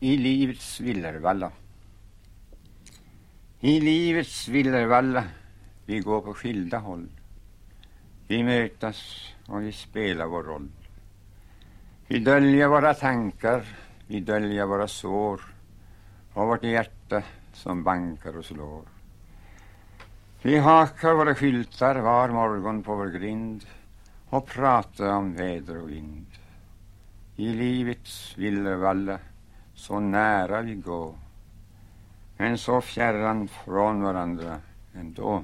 i livets villervalla. I livets villervalla vi går på skilda håll. Vi mötas och vi spelar vår roll. Vi döljer våra tankar, vi döljer våra sår och vårt hjärta som bankar och slår. Vi hakar våra skyltar var morgon på vår grind och pratar om väder och vind. I livets villervalla så nära vi går men så fjärran från varandra ändå.